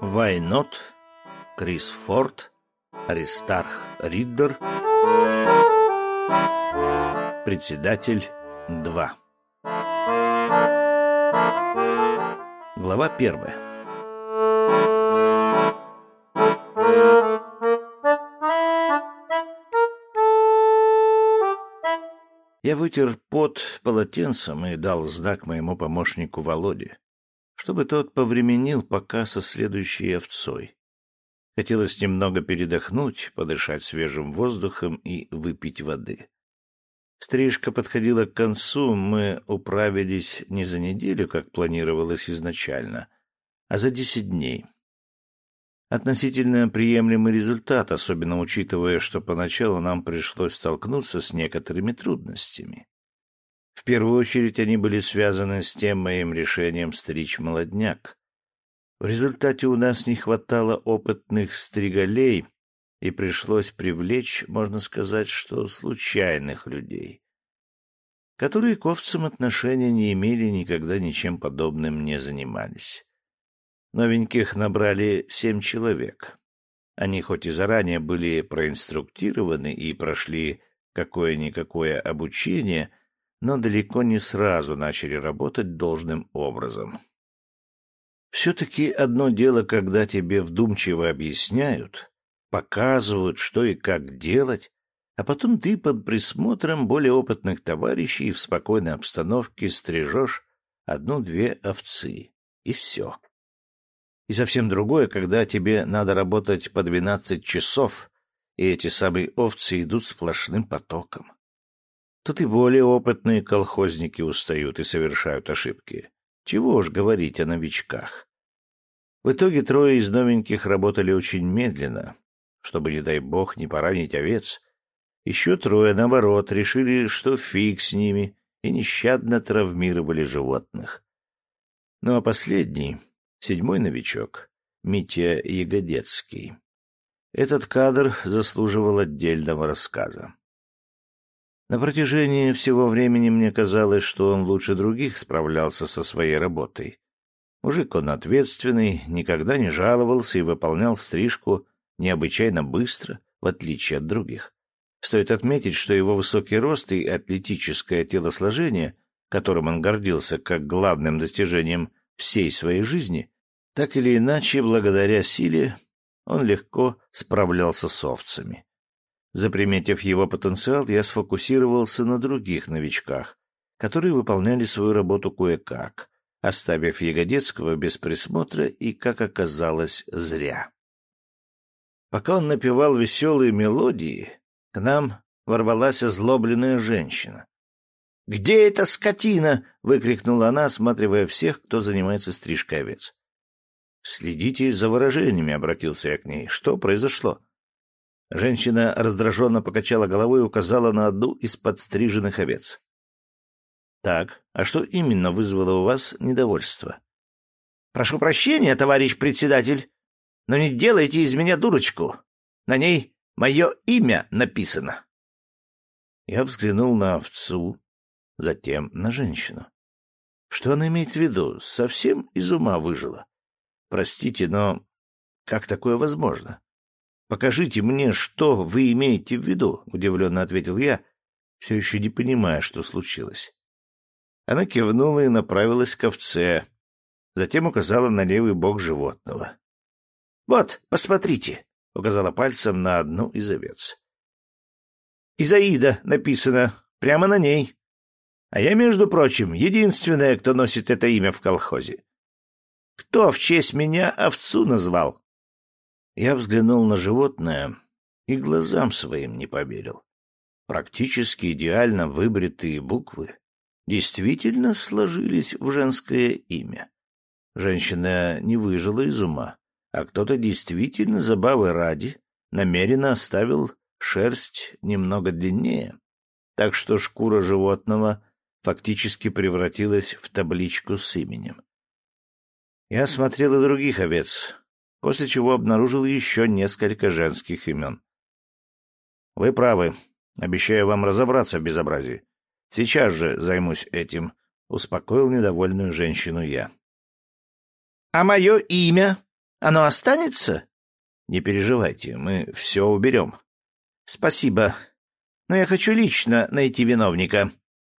Вайнот, Крис Форд, Аристарх Риддер, Председатель 2. Глава первая. Я вытер пот полотенцем и дал знак моему помощнику Володе, чтобы тот повременил пока со следующей овцой. Хотелось немного передохнуть, подышать свежим воздухом и выпить воды. Стрижка подходила к концу, мы управились не за неделю, как планировалось изначально, а за десять дней. Относительно приемлемый результат, особенно учитывая, что поначалу нам пришлось столкнуться с некоторыми трудностями. В первую очередь они были связаны с тем моим решением стричь молодняк. В результате у нас не хватало опытных стригалей, и пришлось привлечь, можно сказать, что случайных людей, которые к овцам отношения не имели, никогда ничем подобным не занимались. Новеньких набрали семь человек. Они хоть и заранее были проинструктированы и прошли какое-никакое обучение, но далеко не сразу начали работать должным образом. Все-таки одно дело, когда тебе вдумчиво объясняют, показывают, что и как делать, а потом ты под присмотром более опытных товарищей в спокойной обстановке стрижешь одну-две овцы, и все. И совсем другое, когда тебе надо работать по двенадцать часов, и эти самые овцы идут сплошным потоком. Тут и более опытные колхозники устают и совершают ошибки. Чего уж говорить о новичках. В итоге трое из новеньких работали очень медленно, чтобы, не дай бог, не поранить овец. Еще трое, наоборот, решили, что фиг с ними, и нещадно травмировали животных. Ну а последний, седьмой новичок, Митя Ягодецкий. Этот кадр заслуживал отдельного рассказа. На протяжении всего времени мне казалось, что он лучше других справлялся со своей работой. Мужик он ответственный, никогда не жаловался и выполнял стрижку необычайно быстро, в отличие от других. Стоит отметить, что его высокий рост и атлетическое телосложение, которым он гордился как главным достижением всей своей жизни, так или иначе, благодаря силе, он легко справлялся с овцами. Заприметив его потенциал, я сфокусировался на других новичках, которые выполняли свою работу кое-как, оставив Ягодецкого без присмотра и, как оказалось, зря. Пока он напевал веселые мелодии, к нам ворвалась озлобленная женщина. «Где эта скотина?» — выкрикнула она, осматривая всех, кто занимается стрижкой овец. «Следите за выражениями», — обратился я к ней. «Что произошло?» Женщина раздраженно покачала головой и указала на одну из подстриженных овец. «Так, а что именно вызвало у вас недовольство?» «Прошу прощения, товарищ председатель, но не делайте из меня дурочку. На ней мое имя написано. Я взглянул на овцу, затем на женщину. Что она имеет в виду? Совсем из ума выжила. Простите, но как такое возможно? Покажите мне, что вы имеете в виду, удивленно ответил я, все еще не понимая, что случилось. Она кивнула и направилась к овце, затем указала на левый бок животного. «Вот, посмотрите», — указала пальцем на одну из овец. «Изаида» написано прямо на ней. А я, между прочим, единственная, кто носит это имя в колхозе. Кто в честь меня овцу назвал? Я взглянул на животное и глазам своим не поверил. Практически идеально выбритые буквы действительно сложились в женское имя. Женщина не выжила из ума а кто-то действительно забавы ради намеренно оставил шерсть немного длиннее, так что шкура животного фактически превратилась в табличку с именем. Я осмотрел и других овец, после чего обнаружил еще несколько женских имен. «Вы правы. Обещаю вам разобраться в безобразии. Сейчас же займусь этим», — успокоил недовольную женщину я. А мое имя? Оно останется? Не переживайте, мы все уберем. Спасибо. Но я хочу лично найти виновника.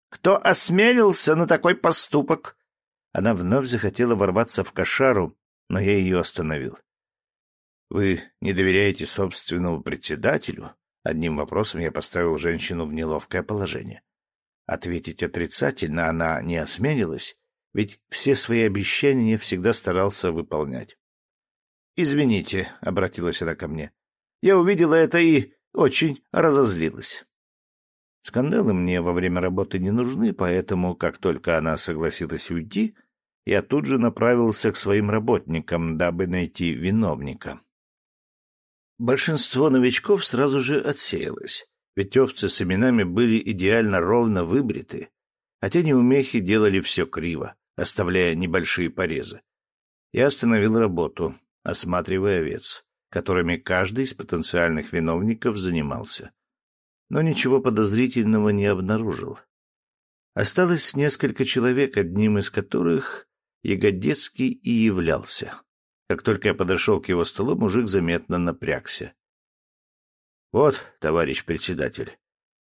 Кто осмелился на такой поступок? Она вновь захотела ворваться в кошару, но я ее остановил. Вы не доверяете собственному председателю? Одним вопросом я поставил женщину в неловкое положение. Ответить отрицательно она не осмелилась, ведь все свои обещания всегда старался выполнять. «Извините», — обратилась она ко мне. «Я увидела это и очень разозлилась». Скандалы мне во время работы не нужны, поэтому, как только она согласилась уйти, я тут же направился к своим работникам, дабы найти виновника. Большинство новичков сразу же отсеялось, ведь овцы с именами были идеально ровно выбриты, а те неумехи делали все криво, оставляя небольшие порезы. Я остановил работу, осматривая овец, которыми каждый из потенциальных виновников занимался. Но ничего подозрительного не обнаружил. Осталось несколько человек, одним из которых Ягодецкий и являлся. Как только я подошел к его столу, мужик заметно напрягся. — Вот, товарищ председатель,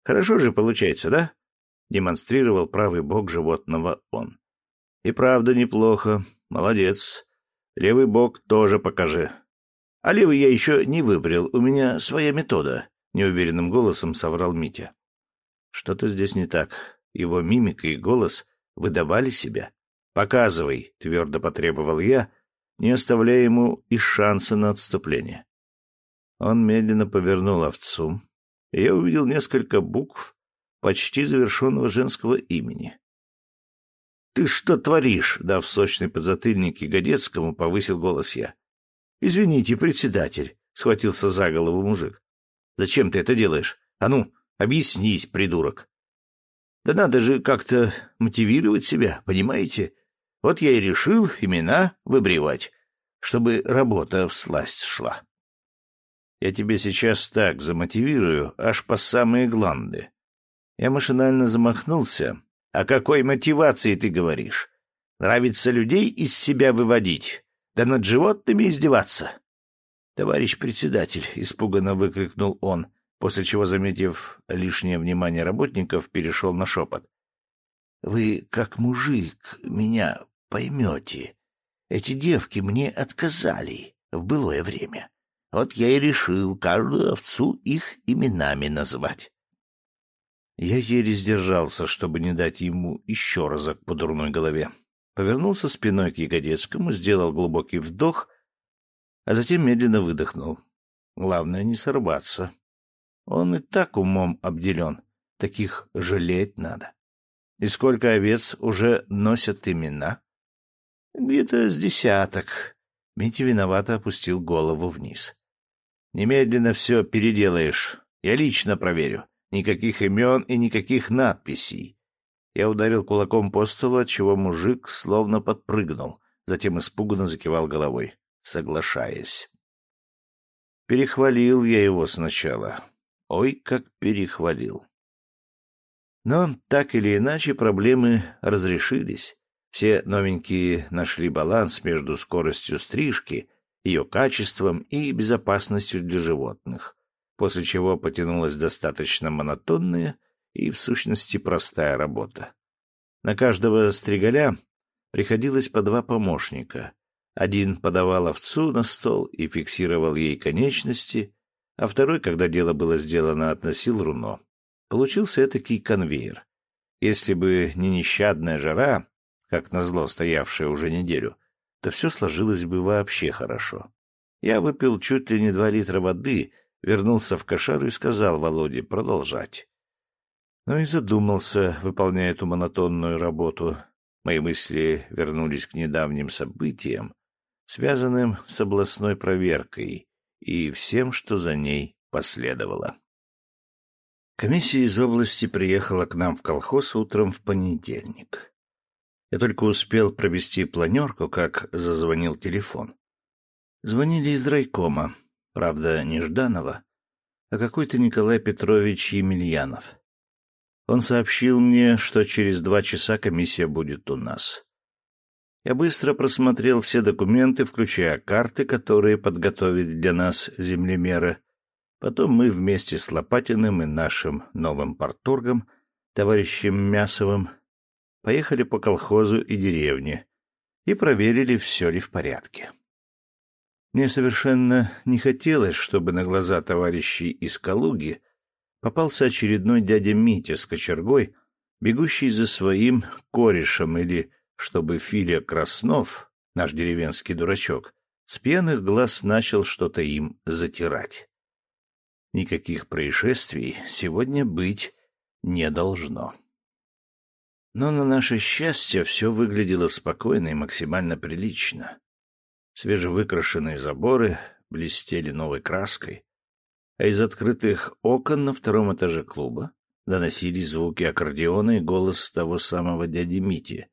хорошо же получается, да? — демонстрировал правый бок животного он. — И правда неплохо. Молодец. Левый бок тоже покажи. А левый я еще не выбрил, у меня своя метода, — неуверенным голосом соврал Митя. Что-то здесь не так. Его мимика и голос выдавали себя. «Показывай», — твердо потребовал я, — не оставляя ему и шанса на отступление. Он медленно повернул овцу, и я увидел несколько букв почти завершенного женского имени. «Ты что творишь?» — дав сочный подзатыльник Ягодецкому, повысил голос я. «Извините, председатель», — схватился за голову мужик. «Зачем ты это делаешь? А ну, объяснись, придурок». «Да надо же как-то мотивировать себя, понимаете? Вот я и решил имена выбривать, чтобы работа всласть шла. Я тебе сейчас так замотивирую, аж по самые гланды. Я машинально замахнулся. О какой мотивации ты говоришь? Нравится людей из себя выводить, да над животными издеваться? Товарищ председатель, испуганно выкрикнул он, после чего, заметив лишнее внимание работников, перешел на шепот. Вы, как мужик, меня поймете. Эти девки мне отказали в былое время. Вот я и решил каждую овцу их именами назвать. Я еле сдержался, чтобы не дать ему еще разок по дурной голове. Повернулся спиной к Ягодецкому, сделал глубокий вдох, а затем медленно выдохнул. Главное не сорваться. Он и так умом обделен. Таких жалеть надо. И сколько овец уже носят имена? Где-то с десяток. Митя виновато опустил голову вниз. Немедленно все переделаешь. Я лично проверю. Никаких имен и никаких надписей. Я ударил кулаком по столу, отчего мужик словно подпрыгнул, затем испуганно закивал головой, соглашаясь. Перехвалил я его сначала. Ой, как перехвалил. Но так или иначе проблемы разрешились. Все новенькие нашли баланс между скоростью стрижки, ее качеством и безопасностью для животных, после чего потянулась достаточно монотонная и, в сущности, простая работа. На каждого стригаля приходилось по два помощника. Один подавал овцу на стол и фиксировал ей конечности, а второй, когда дело было сделано, относил руно. Получился этакий конвейер. Если бы не нещадная жара, как назло стоявшая уже неделю, то все сложилось бы вообще хорошо. Я выпил чуть ли не два литра воды, вернулся в кошару и сказал Володе продолжать. Но и задумался, выполняя эту монотонную работу. Мои мысли вернулись к недавним событиям, связанным с областной проверкой и всем, что за ней последовало. Комиссия из области приехала к нам в колхоз утром в понедельник. Я только успел провести планерку, как зазвонил телефон. Звонили из райкома, правда, не Жданова, а какой-то Николай Петрович Емельянов. Он сообщил мне, что через два часа комиссия будет у нас. Я быстро просмотрел все документы, включая карты, которые подготовили для нас землемеры. Потом мы вместе с Лопатиным и нашим новым порторгом, товарищем Мясовым, поехали по колхозу и деревне и проверили, все ли в порядке. Мне совершенно не хотелось, чтобы на глаза товарищей из Калуги попался очередной дядя Митя с кочергой, бегущий за своим корешем или чтобы Филя Краснов, наш деревенский дурачок, с пьяных глаз начал что-то им затирать. Никаких происшествий сегодня быть не должно. Но на наше счастье все выглядело спокойно и максимально прилично. Свежевыкрашенные заборы блестели новой краской, а из открытых окон на втором этаже клуба доносились звуки аккордеона и голос того самого дяди Мити,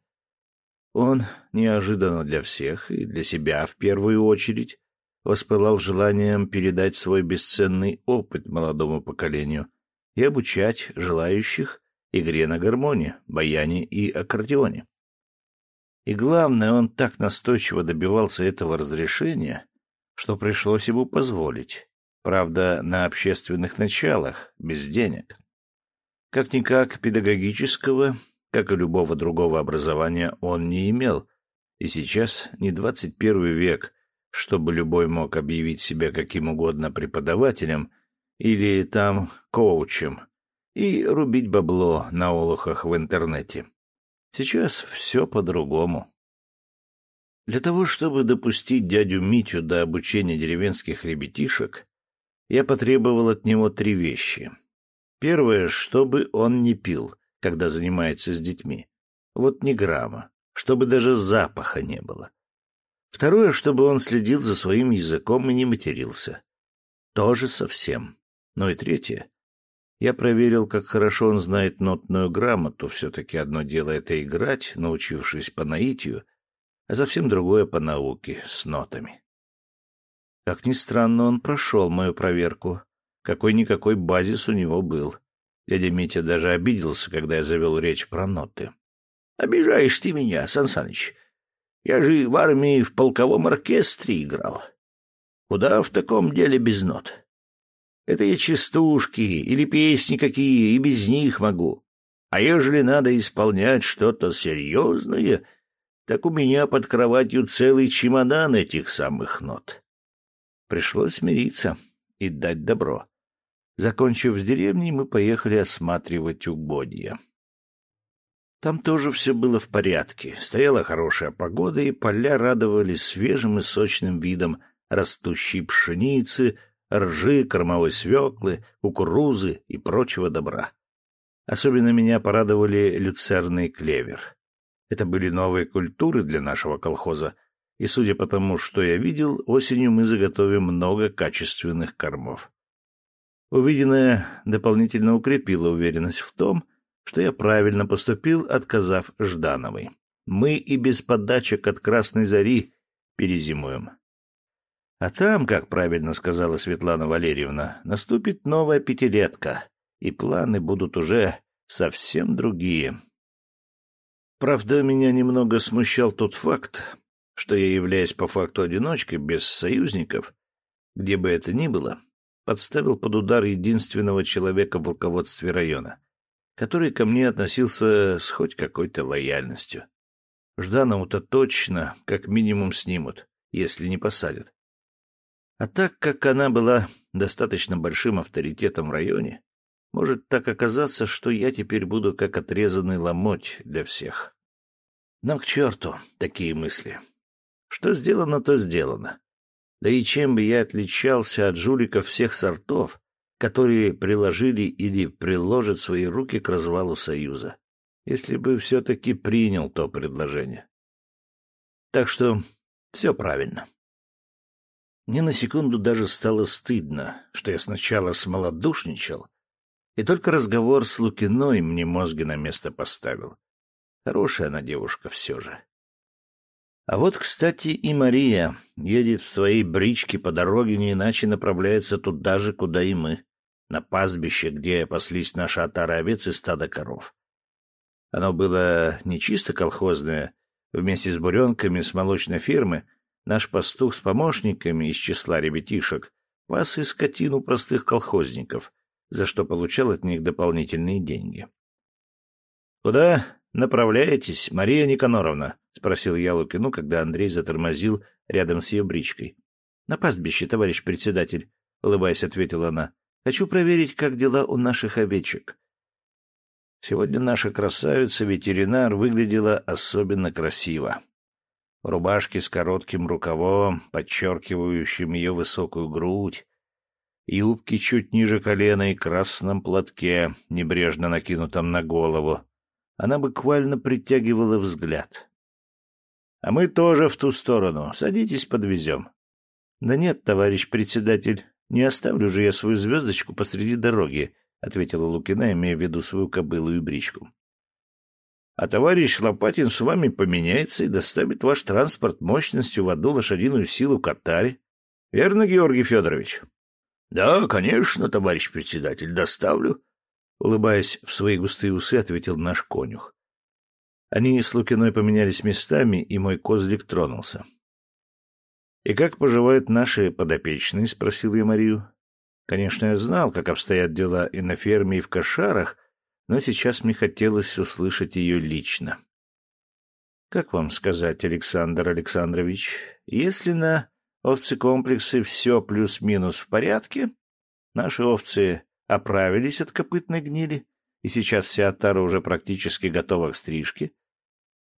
он, неожиданно для всех и для себя в первую очередь, воспылал желанием передать свой бесценный опыт молодому поколению и обучать желающих игре на гармонии, баяне и аккордеоне. И главное, он так настойчиво добивался этого разрешения, что пришлось ему позволить, правда, на общественных началах, без денег. Как-никак педагогического как и любого другого образования, он не имел. И сейчас не двадцать первый век, чтобы любой мог объявить себя каким угодно преподавателем или там коучем и рубить бабло на олухах в интернете. Сейчас все по-другому. Для того, чтобы допустить дядю Митю до обучения деревенских ребятишек, я потребовал от него три вещи. Первое, чтобы он не пил когда занимается с детьми. Вот ни грамма, чтобы даже запаха не было. Второе, чтобы он следил за своим языком и не матерился. Тоже совсем. Ну и третье. Я проверил, как хорошо он знает нотную грамоту. Все-таки одно дело это играть, научившись по наитию, а совсем другое по науке, с нотами. Как ни странно, он прошел мою проверку. Какой-никакой базис у него был. Дядя Митя даже обиделся, когда я завел речь про ноты. — Обижаешь ты меня, Сансаныч. Я же в армии в полковом оркестре играл. Куда в таком деле без нот? Это я частушки или песни какие, и без них могу. А ежели надо исполнять что-то серьезное, так у меня под кроватью целый чемодан этих самых нот. Пришлось смириться и дать добро. Закончив с деревней, мы поехали осматривать угодья. Там тоже все было в порядке. Стояла хорошая погода, и поля радовали свежим и сочным видом растущей пшеницы, ржи, кормовой свеклы, кукурузы и прочего добра. Особенно меня порадовали люцерный клевер. Это были новые культуры для нашего колхоза, и, судя по тому, что я видел, осенью мы заготовим много качественных кормов. Увиденное дополнительно укрепило уверенность в том, что я правильно поступил, отказав Ждановой. Мы и без подачек от Красной Зари перезимуем. А там, как правильно сказала Светлана Валерьевна, наступит новая пятилетка, и планы будут уже совсем другие. Правда, меня немного смущал тот факт, что я являюсь по факту одиночкой, без союзников, где бы это ни было, подставил под удар единственного человека в руководстве района, который ко мне относился с хоть какой-то лояльностью. Жданову-то точно как минимум снимут, если не посадят. А так как она была достаточно большим авторитетом в районе, может так оказаться, что я теперь буду как отрезанный ломоть для всех. Но к черту такие мысли. Что сделано, то сделано. Да и чем бы я отличался от жуликов всех сортов, которые приложили или приложат свои руки к развалу Союза, если бы все-таки принял то предложение. Так что все правильно. Мне на секунду даже стало стыдно, что я сначала смолодушничал, и только разговор с Лукиной мне мозги на место поставил. Хорошая она девушка все же. А вот, кстати, и Мария едет в своей бричке по дороге, не иначе направляется туда же, куда и мы, на пастбище, где паслись наши отары овец и стадо коров. Оно было не чисто колхозное, Вместе с буренками с молочной фермы наш пастух с помощниками из числа ребятишек пас и скотину простых колхозников, за что получал от них дополнительные деньги. — Куда направляетесь, Мария Никаноровна? — спросил я Лукину, когда Андрей затормозил рядом с ее бричкой. — На пастбище, товарищ председатель, — улыбаясь, ответила она. — Хочу проверить, как дела у наших овечек. Сегодня наша красавица-ветеринар выглядела особенно красиво. В рубашке с коротким рукавом, подчеркивающим ее высокую грудь, юбки чуть ниже колена и красном платке, небрежно накинутом на голову. Она буквально притягивала взгляд. — А мы тоже в ту сторону. Садитесь, подвезем. — Да нет, товарищ председатель, не оставлю же я свою звездочку посреди дороги, — ответила Лукина, имея в виду свою кобылу и бричку. — А товарищ Лопатин с вами поменяется и доставит ваш транспорт мощностью в одну лошадиную силу к Атаре. Верно, Георгий Федорович? — Да, конечно, товарищ председатель, доставлю. Улыбаясь в свои густые усы, ответил наш конюх. Они с Лукиной поменялись местами, и мой козлик тронулся. — И как поживают наши подопечные? — спросил я Марию. Конечно, я знал, как обстоят дела и на ферме, и в кошарах, но сейчас мне хотелось услышать ее лично. Как вам сказать, Александр Александрович, если на овцекомплексе все плюс-минус в порядке, наши овцы оправились от копытной гнили, и сейчас вся отара уже практически готова к стрижке,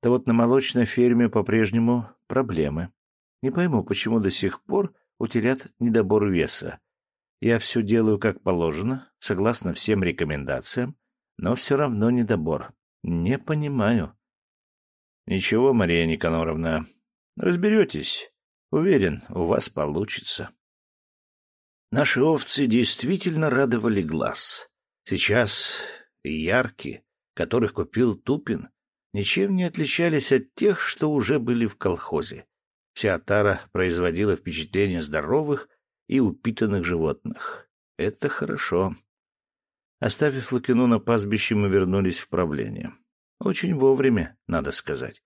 то вот на молочной ферме по-прежнему проблемы. Не пойму, почему до сих пор у телят недобор веса, я все делаю как положено, согласно всем рекомендациям, но все равно недобор. Не понимаю. Ничего, Мария Никаноровна, разберетесь. Уверен, у вас получится. Наши овцы действительно радовали глаз. Сейчас яркие, которых купил Тупин, ничем не отличались от тех, что уже были в колхозе. Вся отара производила впечатление здоровых и упитанных животных. Это хорошо. Оставив Лукину на пастбище, мы вернулись в правление. Очень вовремя, надо сказать.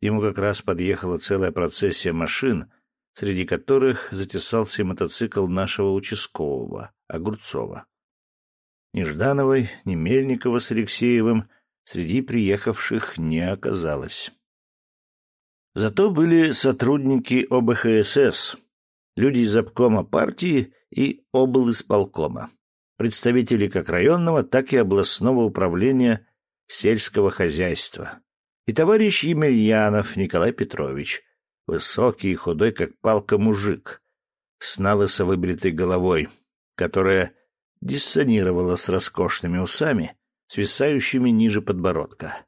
Ему как раз подъехала целая процессия машин, среди которых затесался мотоцикл нашего участкового, Огурцова. Ни Ждановой, ни Мельникова с Алексеевым среди приехавших не оказалось. Зато были сотрудники ОБХСС, люди из обкома партии и облисполкома, представители как районного, так и областного управления сельского хозяйства, и товарищ Емельянов Николай Петрович, высокий и худой, как палка мужик, с налысо выбритой головой, которая диссонировала с роскошными усами, свисающими ниже подбородка.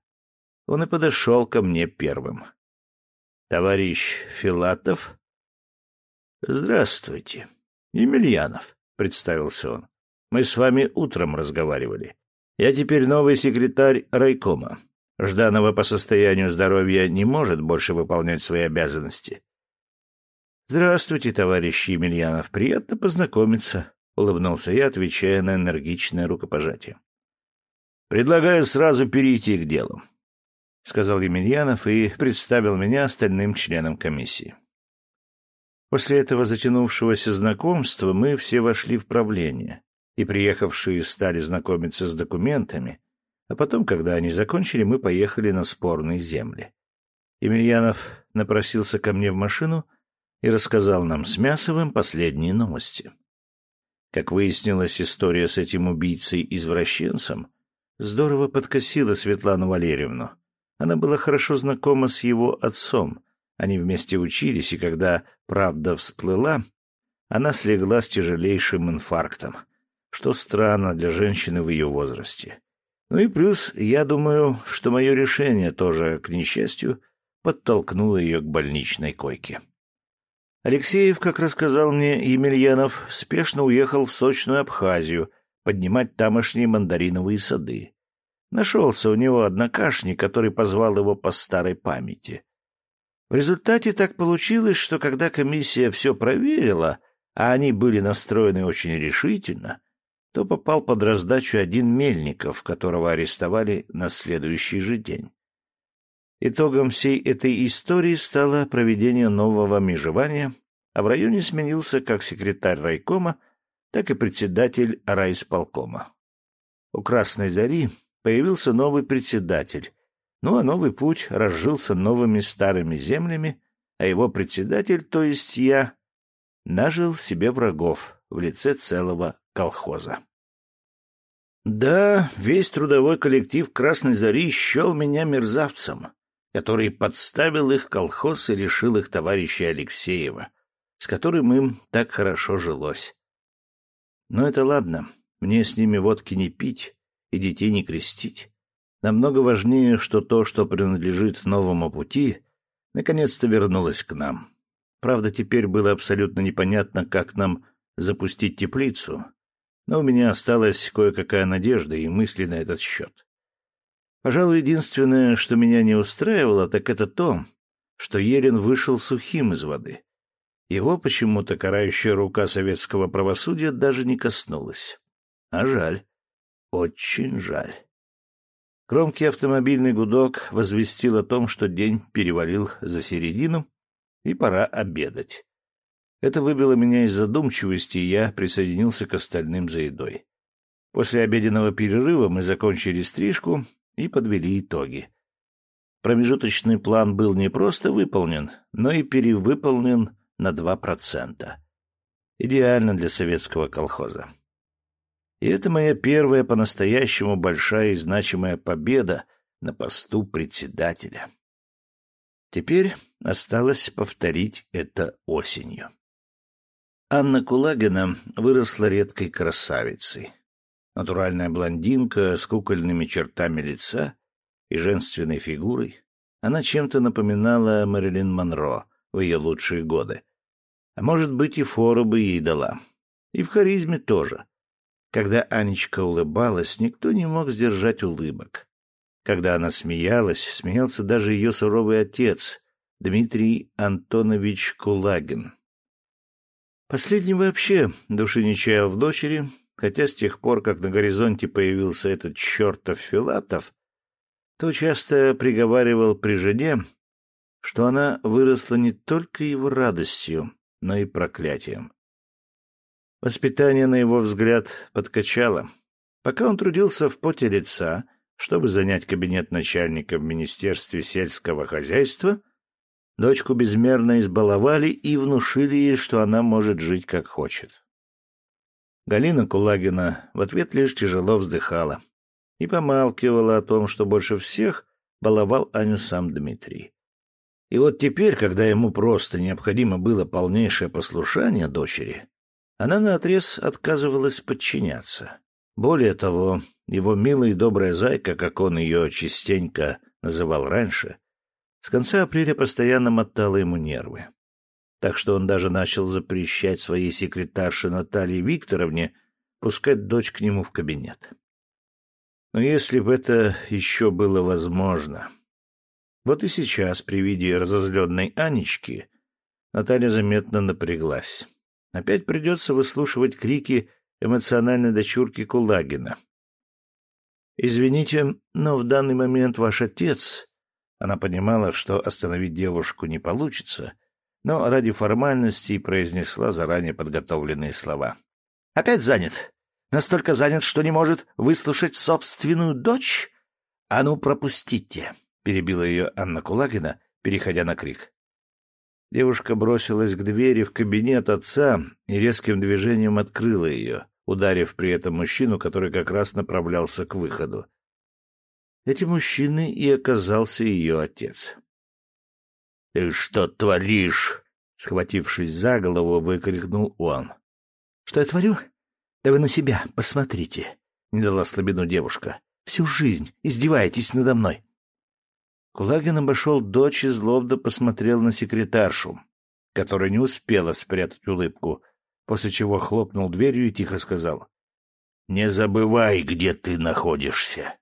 Он и подошел ко мне первым. «Товарищ Филатов?» «Здравствуйте. Емельянов», — представился он. «Мы с вами утром разговаривали. Я теперь новый секретарь райкома. Жданова по состоянию здоровья не может больше выполнять свои обязанности». «Здравствуйте, товарищ Емельянов. Приятно познакомиться», — улыбнулся я, отвечая на энергичное рукопожатие. «Предлагаю сразу перейти к делу», — сказал Емельянов и представил меня остальным членам комиссии. После этого затянувшегося знакомства мы все вошли в правление, и приехавшие стали знакомиться с документами, а потом, когда они закончили, мы поехали на спорные земли. Емельянов напросился ко мне в машину и рассказал нам с Мясовым последние новости. Как выяснилось, история с этим убийцей-извращенцем здорово подкосила Светлану Валерьевну. Она была хорошо знакома с его отцом, они вместе учились, и когда правда всплыла, она слегла с тяжелейшим инфарктом, что странно для женщины в ее возрасте. Ну и плюс, я думаю, что мое решение тоже, к несчастью, подтолкнуло ее к больничной койке. Алексеев, как рассказал мне Емельянов, спешно уехал в сочную Абхазию поднимать тамошние мандариновые сады. Нашелся у него однокашник, который позвал его по старой памяти. В результате так получилось, что когда комиссия все проверила, а они были настроены очень решительно, то попал под раздачу один Мельников, которого арестовали на следующий же день. Итогом всей этой истории стало проведение нового межевания, а в районе сменился как секретарь райкома, так и председатель райисполкома. У Красной Зари появился новый председатель, ну а новый путь разжился новыми старыми землями, а его председатель, то есть я, нажил себе врагов в лице целого колхоза. Да, весь трудовой коллектив Красной Зари счел меня мерзавцем, который подставил их колхоз и лишил их товарища Алексеева, с которым им так хорошо жилось. Но это ладно, мне с ними водки не пить и детей не крестить. Намного важнее, что то, что принадлежит новому пути, наконец-то вернулось к нам. Правда, теперь было абсолютно непонятно, как нам запустить теплицу, но у меня осталась кое-какая надежда и мысли на этот счет. Пожалуй, единственное, что меня не устраивало, так это то, что Ерин вышел сухим из воды. Его почему-то карающая рука советского правосудия даже не коснулась. А жаль. Очень жаль. Громкий автомобильный гудок возвестил о том, что день перевалил за середину, и пора обедать. Это выбило меня из задумчивости, и я присоединился к остальным за едой. После обеденного перерыва мы закончили стрижку и подвели итоги. Промежуточный план был не просто выполнен, но и перевыполнен на 2%. Идеально для советского колхоза. И это моя первая по-настоящему большая и значимая победа на посту председателя. Теперь осталось повторить это осенью. Анна Кулагина выросла редкой красавицей. Натуральная блондинка с кукольными чертами лица и женственной фигурой. Она чем-то напоминала Мэрилин Монро в ее лучшие годы. А может быть, и фору бы ей дала. И в харизме тоже. Когда Анечка улыбалась, никто не мог сдержать улыбок. Когда она смеялась, смеялся даже ее суровый отец, Дмитрий Антонович Кулагин. Последний вообще души не чаял в дочери, хотя с тех пор, как на горизонте появился этот чертов Филатов, то часто приговаривал при жене, что она выросла не только его радостью, но и проклятием. Воспитание, на его взгляд, подкачало. Пока он трудился в поте лица, чтобы занять кабинет начальника в Министерстве сельского хозяйства, дочку безмерно избаловали и внушили ей, что она может жить как хочет. Галина Кулагина в ответ лишь тяжело вздыхала и помалкивала о том, что больше всех баловал Аню сам Дмитрий. И вот теперь, когда ему просто необходимо было полнейшее послушание дочери, она наотрез отказывалась подчиняться. Более того, его милая и добрая зайка, как он ее частенько называл раньше, с конца апреля постоянно мотала ему нервы. Так что он даже начал запрещать своей секретарше Наталье Викторовне пускать дочь к нему в кабинет. Но если бы это еще было возможно... Вот и сейчас, при виде разозленной Анечки, Наталья заметно напряглась. Опять придется выслушивать крики эмоциональной дочурки Кулагина. «Извините, но в данный момент ваш отец...» Она понимала, что остановить девушку не получится, но ради формальности произнесла заранее подготовленные слова. «Опять занят? Настолько занят, что не может выслушать собственную дочь? А ну, пропустите!» — перебила ее Анна Кулагина, переходя на крик. Девушка бросилась к двери в кабинет отца и резким движением открыла ее, ударив при этом мужчину, который как раз направлялся к выходу. Этим мужчиной и оказался ее отец. — Ты что творишь? — схватившись за голову, выкрикнул он. — Что я творю? Да вы на себя посмотрите, — не дала слабину девушка. — Всю жизнь издеваетесь надо мной. Кулагин обошел дочь и злобно посмотрел на секретаршу, которая не успела спрятать улыбку, после чего хлопнул дверью и тихо сказал. — Не забывай, где ты находишься.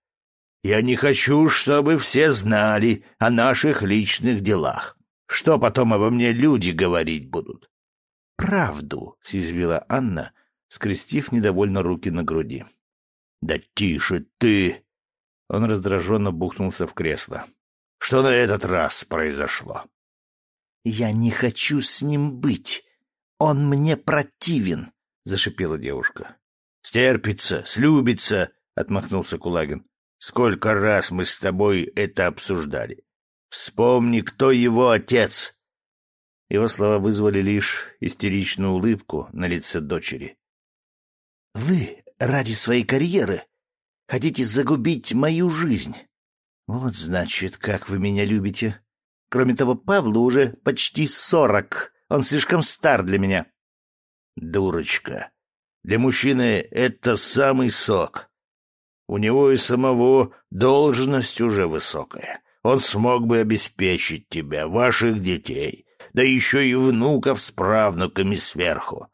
Я не хочу, чтобы все знали о наших личных делах. Что потом обо мне люди говорить будут? — Правду, — съязвила Анна, скрестив недовольно руки на груди. — Да тише ты! Он раздраженно бухнулся в кресло. Что на этот раз произошло? Я не хочу с ним быть. Он мне противен, зашипела девушка. Стерпится, слюбится, отмахнулся Кулагин. Сколько раз мы с тобой это обсуждали. Вспомни, кто его отец. Его слова вызвали лишь истеричную улыбку на лице дочери. Вы ради своей карьеры хотите загубить мою жизнь. Вот значит, как вы меня любите. Кроме того, Павлу уже почти сорок. Он слишком стар для меня. Дурочка. Для мужчины это самый сок. У него и самого должность уже высокая. Он смог бы обеспечить тебя, ваших детей, да еще и внуков с правнуками сверху.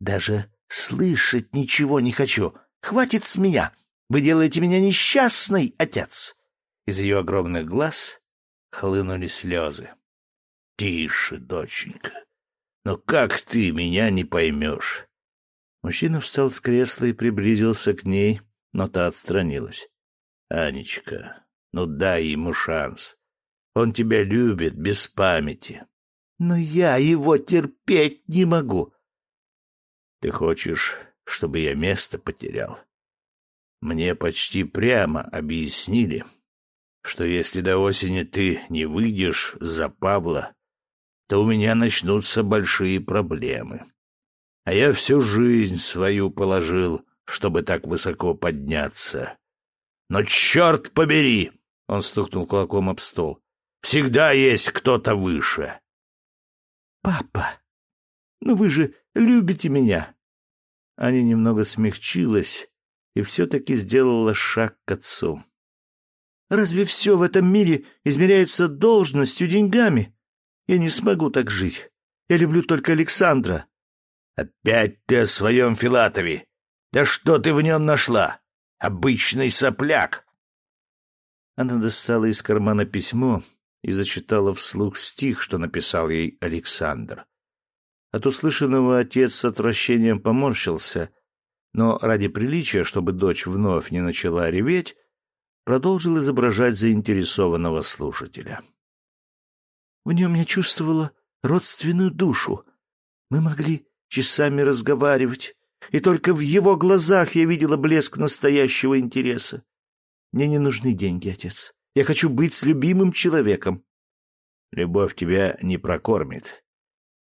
Даже слышать ничего не хочу. Хватит с меня. Вы делаете меня несчастной, отец. Из ее огромных глаз хлынули слезы. Тише, доченька. Но как ты меня не поймешь? Мужчина встал с кресла и приблизился к ней, но та отстранилась. Анечка, ну дай ему шанс. Он тебя любит без памяти. Но я его терпеть не могу. Ты хочешь, чтобы я место потерял? Мне почти прямо объяснили, что если до осени ты не выйдешь за Павла, то у меня начнутся большие проблемы. А я всю жизнь свою положил, чтобы так высоко подняться. Но черт побери! — он стукнул кулаком об стол. — Всегда есть кто-то выше. — Папа, ну вы же любите меня. Аня немного смягчилась и все-таки сделала шаг к отцу. Разве все в этом мире измеряется должностью, деньгами? Я не смогу так жить. Я люблю только Александра. Опять ты о своем Филатове. Да что ты в нем нашла? Обычный сопляк. Она достала из кармана письмо и зачитала вслух стих, что написал ей Александр. От услышанного отец с отвращением поморщился, но ради приличия, чтобы дочь вновь не начала реветь, продолжил изображать заинтересованного слушателя. В нем я чувствовала родственную душу. Мы могли часами разговаривать, и только в его глазах я видела блеск настоящего интереса. Мне не нужны деньги, отец. Я хочу быть с любимым человеком. Любовь тебя не прокормит.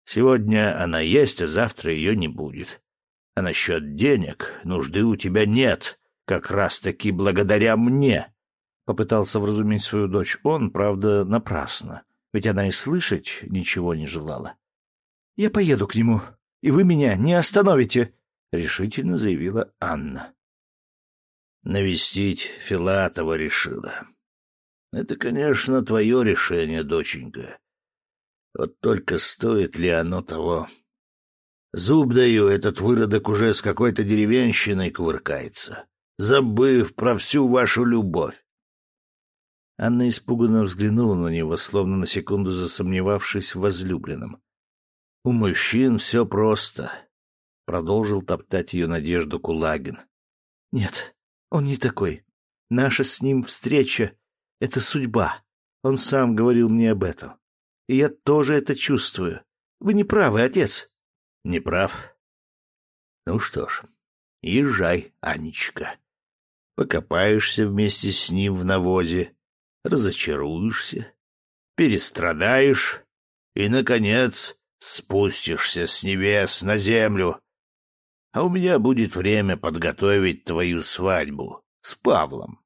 Сегодня она есть, а завтра ее не будет. А насчет денег нужды у тебя нет как раз-таки благодаря мне. Попытался вразумить свою дочь он, правда, напрасно, ведь она и слышать ничего не желала. «Я поеду к нему, и вы меня не остановите», — решительно заявила Анна. «Навестить Филатова решила. Это, конечно, твое решение, доченька. Вот только стоит ли оно того? Зуб даю, этот выродок уже с какой-то деревенщиной кувыркается забыв про всю вашу любовь. Анна испуганно взглянула на него, словно на секунду засомневавшись в возлюбленном. «У мужчин все просто», — продолжил топтать ее надежду Кулагин. «Нет, он не такой. Наша с ним встреча — это судьба. Он сам говорил мне об этом. И я тоже это чувствую. Вы не правы, отец». «Не прав? Ну что ж, езжай, Анечка. Покопаешься вместе с ним в навозе, разочаруешься, перестрадаешь и, наконец, спустишься с небес на землю. А у меня будет время подготовить твою свадьбу с Павлом.